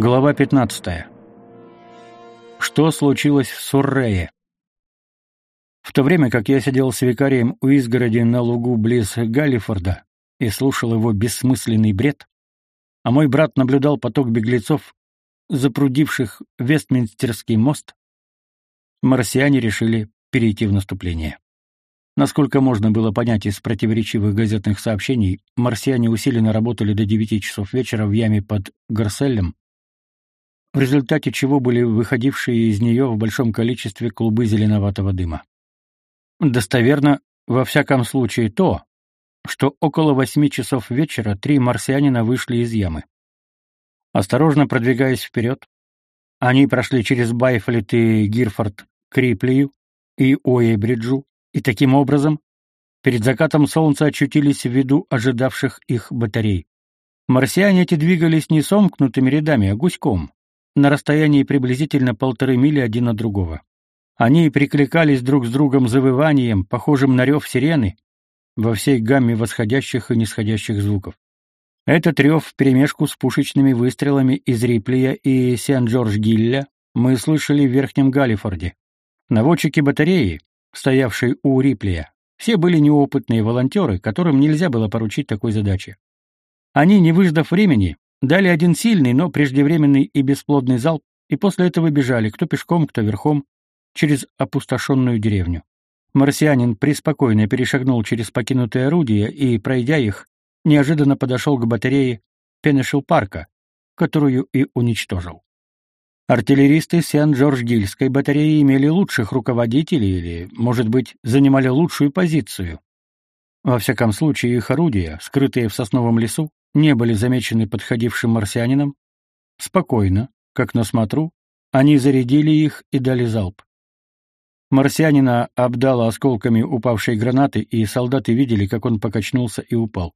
Глава 15. Что случилось в Суррее? В то время как я сидел с викарием у изгороди на лугу близ Галлифорда и слушал его бессмысленный бред, а мой брат наблюдал поток беглецов, запрудивших Вестминстерский мост, марсиане решили перейти в наступление. Насколько можно было понять из противоречивых газетных сообщений, марсиане усиленно работали до 9 часов вечера в яме под Гарселем, в результате чего были выходившие из нее в большом количестве клубы зеленоватого дыма. Достоверно, во всяком случае, то, что около восьми часов вечера три марсианина вышли из ямы. Осторожно продвигаясь вперед, они прошли через Байфлет и Гирфорд к Риплию и Уэйбриджу, и таким образом перед закатом солнца очутились в виду ожидавших их батарей. Марсиане эти двигались не сомкнутыми рядами, а гуськом, на расстоянии приблизительно полторы мили один от другого. Они прикликались друг с другом завыванием, похожим на рев сирены, во всей гамме восходящих и нисходящих звуков. Этот рев вперемешку с пушечными выстрелами из Риплия и Сент-Джордж-Гилля мы слышали в Верхнем Галлифорде. Наводчики батареи, стоявшие у Риплия, все были неопытные волонтеры, которым нельзя было поручить такой задачи. Они, не выждав времени, дали один сильный, но преждевременный и бесплодный залп, и после этого бежали, кто пешком, кто верхом, через опустошенную деревню. Марсианин преспокойно перешагнул через покинутые орудия и, пройдя их, неожиданно подошел к батарее Пенешил-парка, которую и уничтожил. Артиллеристы Сен-Джордж-Гильской батареи имели лучших руководителей или, может быть, занимали лучшую позицию. Во всяком случае, их орудия, скрытые в сосновом лесу, не были замечены подходившим марсианином. Спокойно, как на смотру, они зарядили их и дали залп. Марсианина обдало осколками упавшей гранаты, и солдаты видели, как он покачнулся и упал.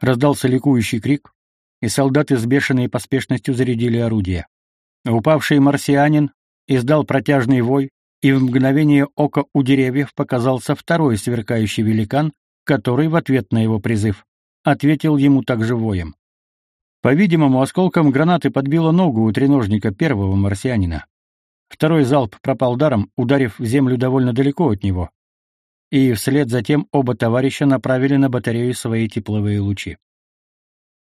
Раздался ликующий крик, и солдаты с бешеной поспешностью зарядили орудия. Упавший марсианин издал протяжный вой, и в мгновение ока у деревьев показался второй сверкающий великан, который в ответ на его призыв ответил ему также воем. По-видимому, осколком гранаты подбило ногу у треножника первого марсианина. Второй залп пропал даром, ударив в землю довольно далеко от него. И вслед за тем оба товарища направили на батарею свои тепловые лучи.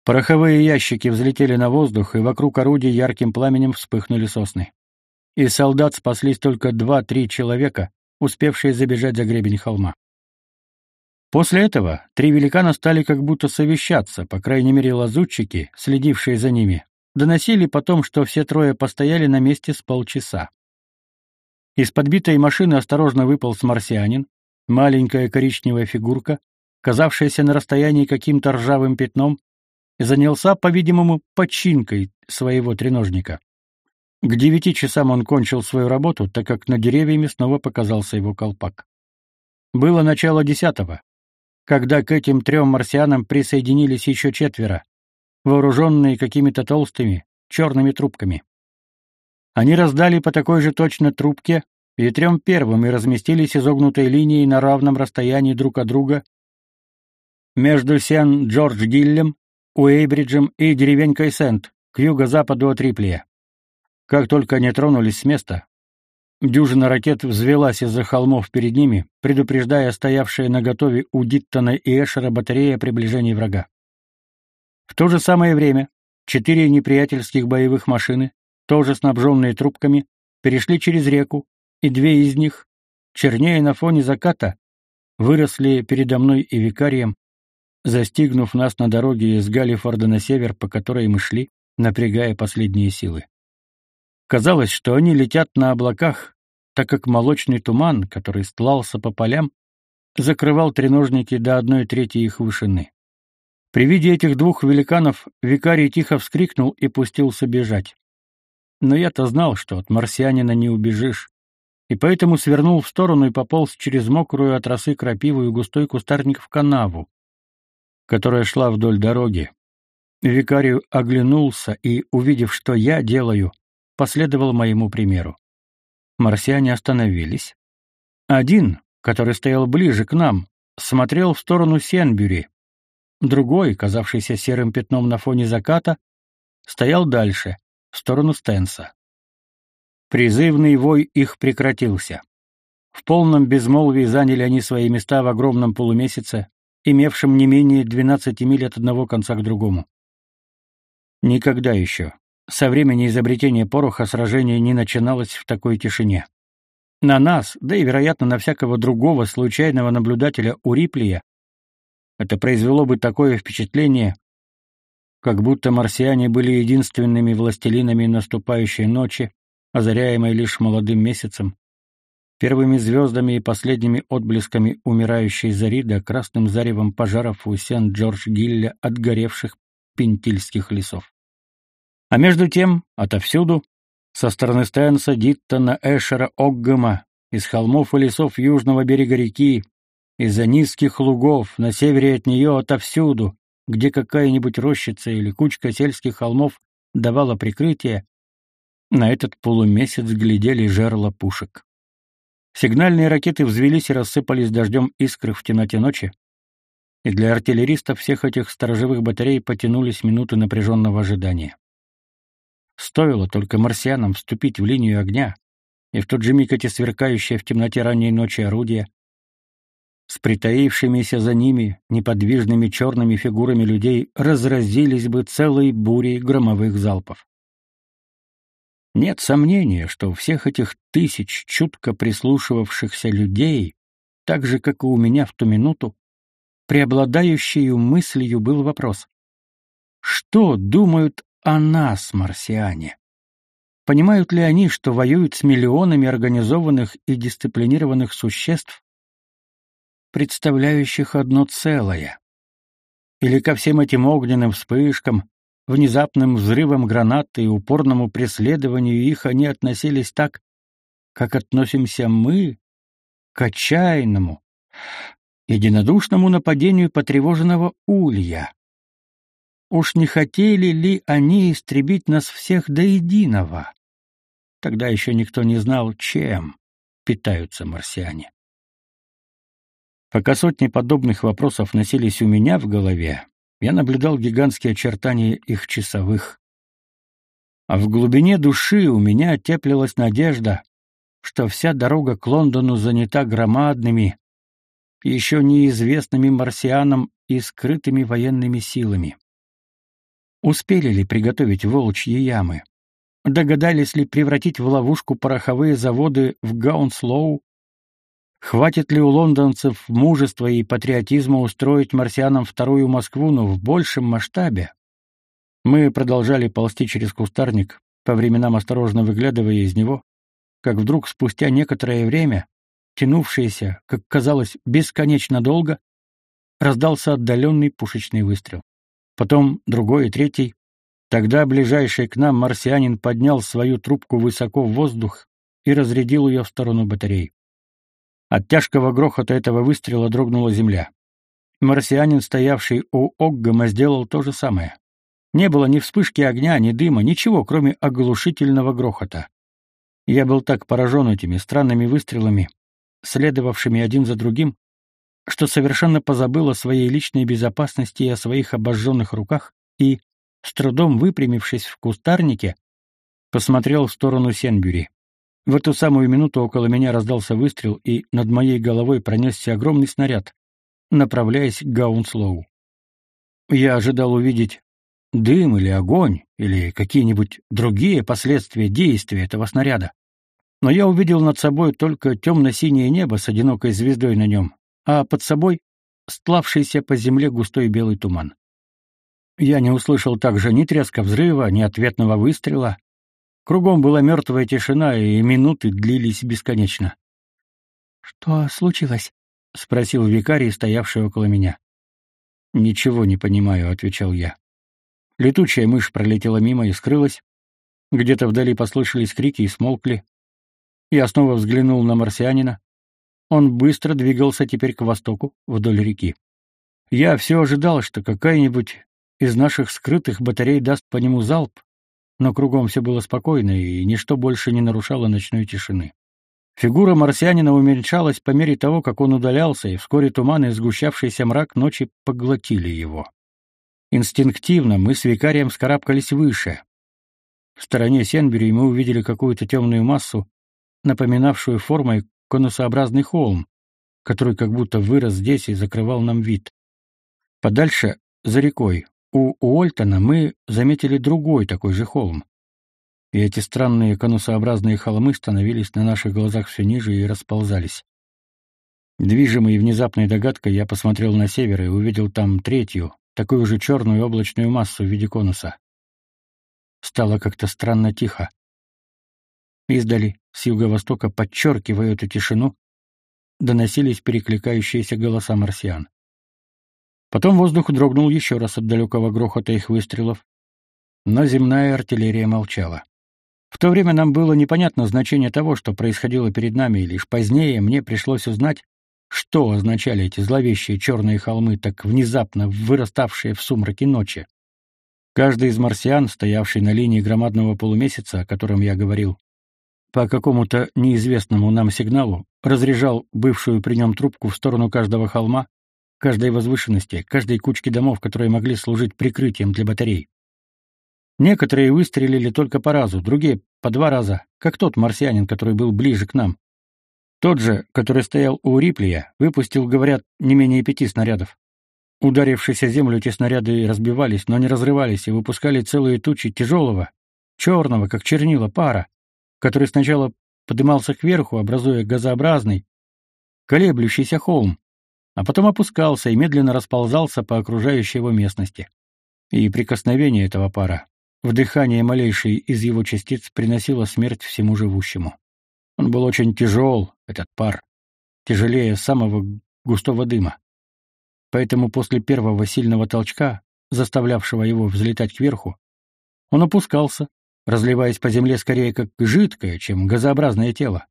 Пороховые ящики взлетели на воздух, и вокруг орудий ярким пламенем вспыхнули сосны. Из солдат спаслись только два-три человека, успевшие забежать за гребень холма. После этого три великана стали как будто совещаться, по крайней мере лазутчики, следившие за ними, Доносили потом, что все трое постояли на месте с полчаса. Из подбитой машины осторожно выпал марсианин, маленькая коричневая фигурка, казавшаяся на расстоянии каким-то ржавым пятном, и занялся, по-видимому, починкой своего треножника. К девяти часам он кончил свою работу, так как над деревьями снова показался его колпак. Было начало десятого, когда к этим трем марсианам присоединились еще четверо, вооруженные какими-то толстыми, черными трубками. Они раздали по такой же точно трубке и трем и разместились изогнутой линией на равном расстоянии друг от друга между Сен-Джордж-Гиллем, Уэйбриджем и деревенькой Сент, к юго-западу от Риплия. Как только они тронулись с места, дюжина ракет взвелась из-за холмов перед ними, предупреждая стоявшие наготове у Диттона и Эшера батареи о приближении врага. В то же самое время четыре неприятельских боевых машины, тоже снабженные трубками, перешли через реку, и две из них, чернее на фоне заката, выросли передо мной и викарием, застигнув нас на дороге из Галлифорда на север, по которой мы шли, напрягая последние силы. Казалось, что они летят на облаках, так как молочный туман, который стлался по полям, закрывал треножники до одной трети их вышины. При виде этих двух великанов викарий тихо вскрикнул и пустился бежать. Но я-то знал, что от марсианина не убежишь, и поэтому свернул в сторону и пополз через мокрую от росы крапиву и густой кустарник в канаву, которая шла вдоль дороги. Викарий оглянулся и, увидев, что я делаю, последовал моему примеру. Марсиане остановились. Один, который стоял ближе к нам, смотрел в сторону Сенбюри, Другой, казавшийся серым пятном на фоне заката, стоял дальше, в сторону Стенса. Призывный вой их прекратился. В полном безмолвии заняли они свои места в огромном полумесяце, имевшем не менее 12 миль от одного конца к другому. Никогда еще, со времени изобретения пороха, сражение не начиналось в такой тишине. На нас, да и, вероятно, на всякого другого случайного наблюдателя у Риплия, это произвело бы такое впечатление, как будто марсиане были единственными властелинами наступающей ночи, озаряемой лишь молодым месяцем, первыми звездами и последними отблесками умирающей зари да красным заревом пожаров у Сент-Джордж-Гилля от горевших пентильских лесов. А между тем, отовсюду, со стороны Стэнса, Диттона, Эшера, Оггама, из холмов и лесов южного берега реки, из-за низких лугов, на севере от нее отовсюду, где какая-нибудь рощица или кучка сельских холмов давала прикрытие, на этот полумесяц глядели жерла пушек. Сигнальные ракеты взвелись и рассыпались дождем искр в темноте ночи, и для артиллеристов всех этих сторожевых батарей потянулись минуты напряженного ожидания. Стоило только марсианам вступить в линию огня, и в тот же миг эти сверкающие в темноте ранней ночи орудия с притаившимися за ними неподвижными черными фигурами людей разразились бы целой бурей громовых залпов. Нет сомнения, что у всех этих тысяч чутко прислушивавшихся людей, так же, как и у меня в ту минуту, преобладающей мыслью был вопрос. Что думают о нас, марсиане? Понимают ли они, что воюют с миллионами организованных и дисциплинированных существ, представляющих одно целое. Или ко всем этим огненным вспышкам, внезапным взрывам гранаты и упорному преследованию их они относились так, как относимся мы к отчаянному, единодушному нападению потревоженного улья. Уж не хотели ли они истребить нас всех до единого? Тогда еще никто не знал, чем питаются марсиане. Пока сотни подобных вопросов носились у меня в голове, я наблюдал гигантские очертания их часовых. А в глубине души у меня теплилась надежда, что вся дорога к Лондону занята громадными, еще неизвестными марсианам и скрытыми военными силами. Успели ли приготовить волчьи ямы? Догадались ли превратить в ловушку пороховые заводы в Гаунслоу Хватит ли у лондонцев мужества и патриотизма устроить марсианам вторую Москву, но в большем масштабе? Мы продолжали ползти через кустарник, по временам осторожно выглядывая из него, как вдруг спустя некоторое время, тянувшееся, как казалось, бесконечно долго, раздался отдаленный пушечный выстрел. Потом другой и третий. Тогда ближайший к нам марсианин поднял свою трубку высоко в воздух и разрядил ее в сторону батареи. От тяжкого грохота этого выстрела дрогнула земля. Марсианин, стоявший у Оггама, сделал то же самое. Не было ни вспышки огня, ни дыма, ничего, кроме оглушительного грохота. Я был так поражен этими странными выстрелами, следовавшими один за другим, что совершенно позабыл о своей личной безопасности и о своих обожженных руках и, с трудом выпрямившись в кустарнике, посмотрел в сторону Сенбюри. В эту самую минуту около меня раздался выстрел, и над моей головой пронесся огромный снаряд, направляясь к Гаунслоу. Я ожидал увидеть дым или огонь, или какие-нибудь другие последствия действия этого снаряда. Но я увидел над собой только темно-синее небо с одинокой звездой на нем, а под собой стлавшийся по земле густой белый туман. Я не услышал также ни треска взрыва, ни ответного выстрела, Кругом была мертвая тишина, и минуты длились бесконечно. «Что случилось?» — спросил викарий, стоявший около меня. «Ничего не понимаю», — отвечал я. Летучая мышь пролетела мимо и скрылась. Где-то вдали послышались крики и смолкли. Я снова взглянул на марсианина. Он быстро двигался теперь к востоку, вдоль реки. Я все ожидал, что какая-нибудь из наших скрытых батарей даст по нему залп, но кругом все было спокойно, и ничто больше не нарушало ночной тишины. Фигура марсианина уменьшалась по мере того, как он удалялся, и вскоре туман и сгущавшийся мрак ночи поглотили его. Инстинктивно мы с викарием скарабкались выше. в стороне Сенбери мы увидели какую-то темную массу, напоминавшую формой конусообразный холм, который как будто вырос здесь и закрывал нам вид. Подальше, за рекой, у Уолтона мы заметили другой такой же холм. И эти странные конусообразные холмы становились на наших глазах все ниже и расползались. Движимый внезапной догадкой, я посмотрел на север и увидел там третью, такую же черную облачную массу в виде конуса. Стало как-то странно тихо. Издали, с юго-востока, подчеркивая эту тишину, доносились перекликающиеся голоса марсиан. Потом воздух дрогнул еще раз от далекого грохота их выстрелов, но земная артиллерия молчала. В то время нам было непонятно значение того, что происходило перед нами, и лишь позднее мне пришлось узнать, что означали эти зловещие черные холмы, так внезапно выраставшие в сумраке ночи. Каждый из марсиан, стоявший на линии громадного полумесяца, о котором я говорил, по какому-то неизвестному нам сигналу разряжал бывшую при нем трубку в сторону каждого холма, каждой возвышенности, каждой кучки домов, которые могли служить прикрытием для батарей. Некоторые выстрелили только по разу, другие — по два раза, как тот марсианин, который был ближе к нам. Тот же, который стоял у Риплия, выпустил, говорят, не менее пяти снарядов. Ударившись о землю, эти снаряды разбивались, но не разрывались и выпускали целые тучи тяжелого, черного, как чернила, пара, который сначала поднимался кверху, образуя газообразный, колеблющийся холм, а потом опускался и медленно расползался по окружающей его местности. И прикосновение этого пара, вдыхание малейшей из его частиц приносило смерть всему живущему. Он был очень тяжел, этот пар, тяжелее самого густого дыма. Поэтому после первого сильного толчка, заставлявшего его взлетать кверху, он опускался, разливаясь по земле скорее как жидкое, чем газообразное тело.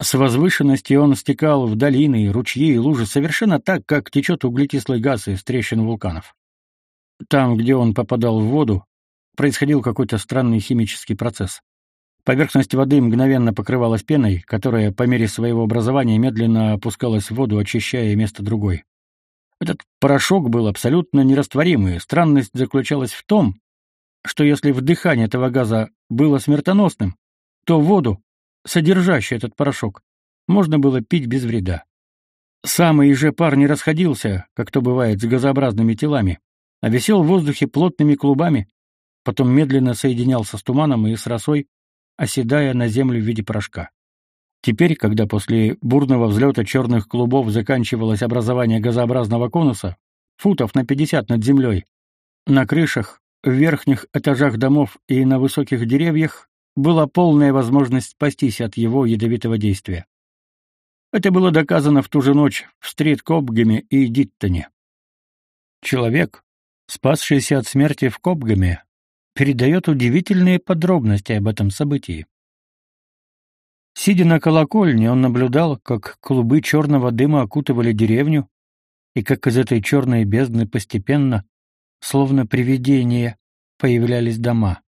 С возвышенности он стекал в долины, ручьи и лужи совершенно так, как течет углекислый газ из трещин вулканов. Там, где он попадал в воду, происходил какой-то странный химический процесс. Поверхность воды мгновенно покрывалась пеной, которая по мере своего образования медленно опускалась в воду, очищая место другой. Этот порошок был абсолютно нерастворимый. Странность заключалась в том, что если вдыхание этого газа было смертоносным, то воду, содержащую этот порошок, можно было пить без вреда. Самый же пар не расходился, как то бывает с газообразными телами, а висел в воздухе плотными клубами, потом медленно соединялся с туманом и с росой, оседая на землю в виде порошка. Теперь, когда после бурного взлета черных клубов заканчивалось образование газообразного конуса, футов на 50 над землей, на крышах, в верхних этажах домов и на высоких деревьях была полная возможность спастись от его ядовитого действия. Это было доказано в ту же ночь в Стрит-Кобгеме и Диттоне. Человек, спасшийся от смерти в Кобгеме, передает удивительные подробности об этом событии. Сидя на колокольне, он наблюдал, как клубы черного дыма окутывали деревню, и как из этой черной бездны постепенно, словно привидения, появлялись дома.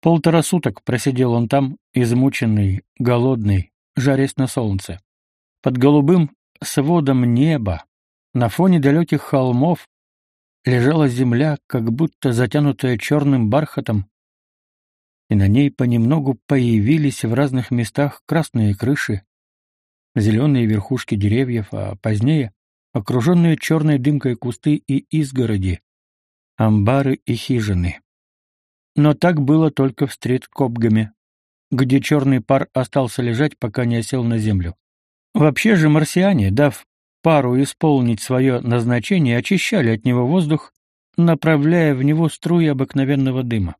Полтора суток просидел он там, измученный, голодный, жарясь на солнце. Под голубым сводом неба, на фоне далеких холмов, лежала земля, как будто затянутая черным бархатом, и на ней понемногу появились в разных местах красные крыши, зеленые верхушки деревьев, а позднее — окруженные черной дымкой кусты и изгороди, амбары и хижины. Но так было только в Стрит-Кобгаме, где черный пар остался лежать, пока не осел на землю. Вообще же марсиане, дав пару исполнить свое назначение, очищали от него воздух, направляя в него струи обыкновенного дыма.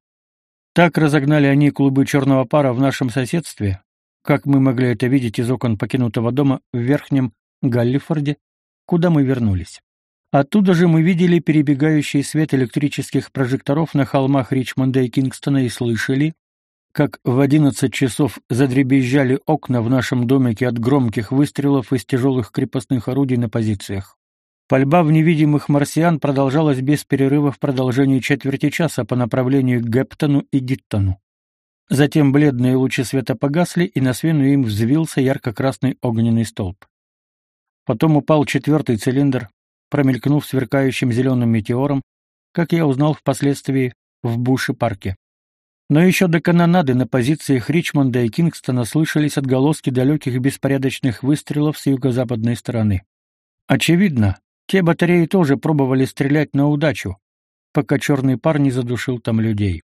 Так разогнали они клубы черного пара в нашем соседстве, как мы могли это видеть из окон покинутого дома в Верхнем Галлифорде, куда мы вернулись. Оттуда же мы видели перебегающий свет электрических прожекторов на холмах Ричмонда и Кингстона и слышали, как в одиннадцать часов задребезжали окна в нашем домике от громких выстрелов из тяжелых крепостных орудий на позициях. Пальба в невидимых марсиан продолжалась без перерыва в продолжении четверти часа по направлению к Гептону и Диттону. Затем бледные лучи света погасли, и на смену им взвился ярко-красный огненный столб. Потом упал четвертый цилиндр, промелькнув сверкающим зеленым метеором, как я узнал впоследствии в Буше-парке. Но еще до канонады на позициях Ричмонда и Кингстона слышались отголоски далеких беспорядочных выстрелов с юго-западной стороны. Очевидно, те батареи тоже пробовали стрелять на удачу, пока черный пар не задушил там людей.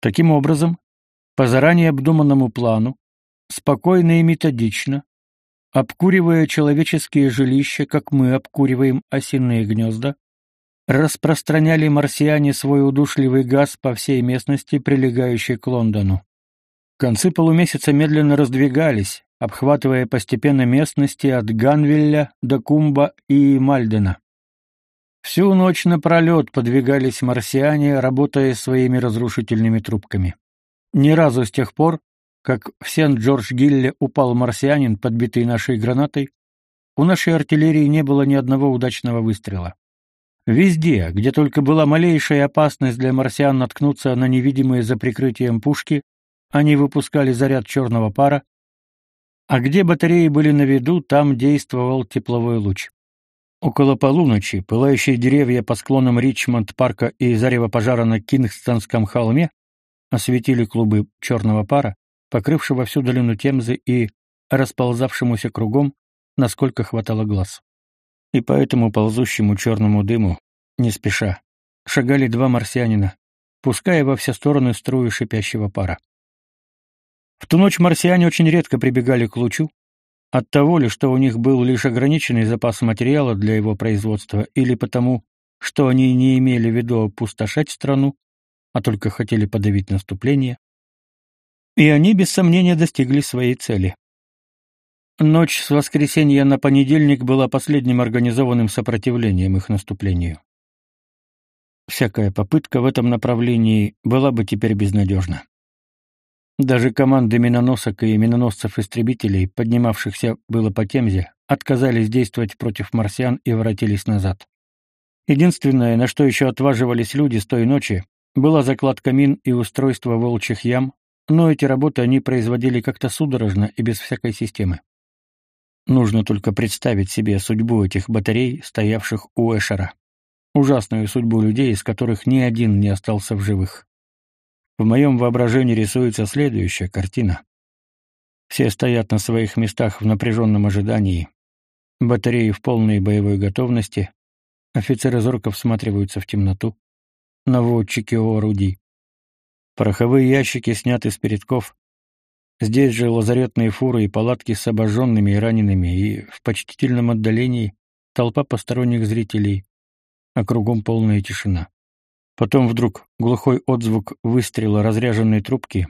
Таким образом, по заранее обдуманному плану, спокойно и методично, обкуривая человеческие жилища, как мы обкуриваем осиные гнезда, распространяли марсиане свой удушливый газ по всей местности, прилегающей к Лондону. Концы полумесяца медленно раздвигались, обхватывая постепенно местности от Ганвилля до Кумба и Мальдена. Всю ночь напролет подвигались марсиане, работая своими разрушительными трубками. Ни разу с тех пор, как в Сент-Джордж-Гилле упал марсианин, подбитый нашей гранатой, у нашей артиллерии не было ни одного удачного выстрела. Везде, где только была малейшая опасность для марсиан наткнуться на невидимые за прикрытием пушки, они выпускали заряд черного пара, а где батареи были на виду, там действовал тепловой луч. Около полуночи пылающие деревья по склонам Ричмонд-парка и зарево пожара на Кингстонском холме осветили клубы черного пара, покрывшего всю долину Темзы и расползавшемуся кругом, насколько хватало глаз и по этому ползущему черному дыму, не спеша, шагали два марсианина, пуская во все стороны струю шипящего пара. В ту ночь марсиане очень редко прибегали к лучу, от того ли, что у них был лишь ограниченный запас материала для его производства, или потому, что они не имели в виду опустошать страну, а только хотели подавить наступление, и они без сомнения достигли своей цели. Ночь с воскресенья на понедельник была последним организованным сопротивлением их наступлению. Всякая попытка в этом направлении была бы теперь безнадежна. Даже команды миноносок и миноносцев-истребителей, поднимавшихся было по Темзе, отказались действовать против марсиан и воротились назад. Единственное, на что еще отваживались люди с той ночи, была закладка мин и устройство волчьих ям, но эти работы они производили как-то судорожно и без всякой системы. Нужно только представить себе судьбу этих батарей, стоявших у Эшера. Ужасную судьбу людей, из которых ни один не остался в живых. В моем воображении рисуется следующая картина. Все стоят на своих местах в напряженном ожидании. Батареи в полной боевой готовности. Офицеры зорко всматриваются в темноту. Наводчики орудий. Пороховые ящики сняты с передков. Здесь же лазаретные фуры и палатки с обожженными и ранеными, и в почтительном отдалении толпа посторонних зрителей, а кругом полная тишина. Потом вдруг глухой отзвук выстрела разряженной трубки,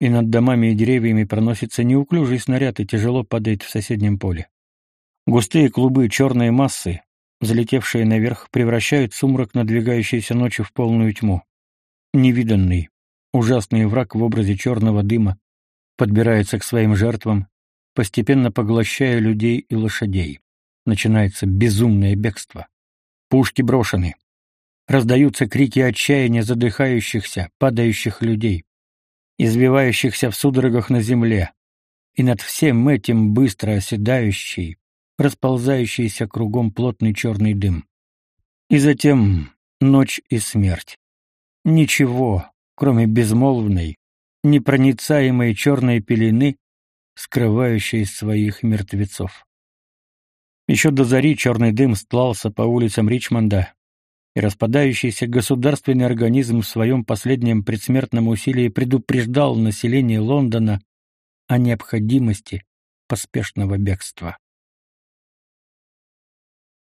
и над домами и деревьями проносится неуклюжий снаряд и тяжело падает в соседнем поле. Густые клубы черной массы, взлетевшие наверх, превращают сумрак надвигающейся ночи в полную тьму. Невиданный, ужасный враг в образе черного дыма, подбирается к своим жертвам, постепенно поглощая людей и лошадей. Начинается безумное бегство. Пушки брошены. Раздаются крики отчаяния задыхающихся, падающих людей, извивающихся в судорогах на земле, и над всем этим быстро оседающий, расползающийся кругом плотный черный дым. И затем ночь и смерть. Ничего, кроме безмолвной, непроницаемой черной пелены, скрывающей своих мертвецов. Еще до зари черный дым стлался по улицам Ричмонда, и распадающийся государственный организм в своем последнем предсмертном усилии предупреждал население Лондона о необходимости поспешного бегства.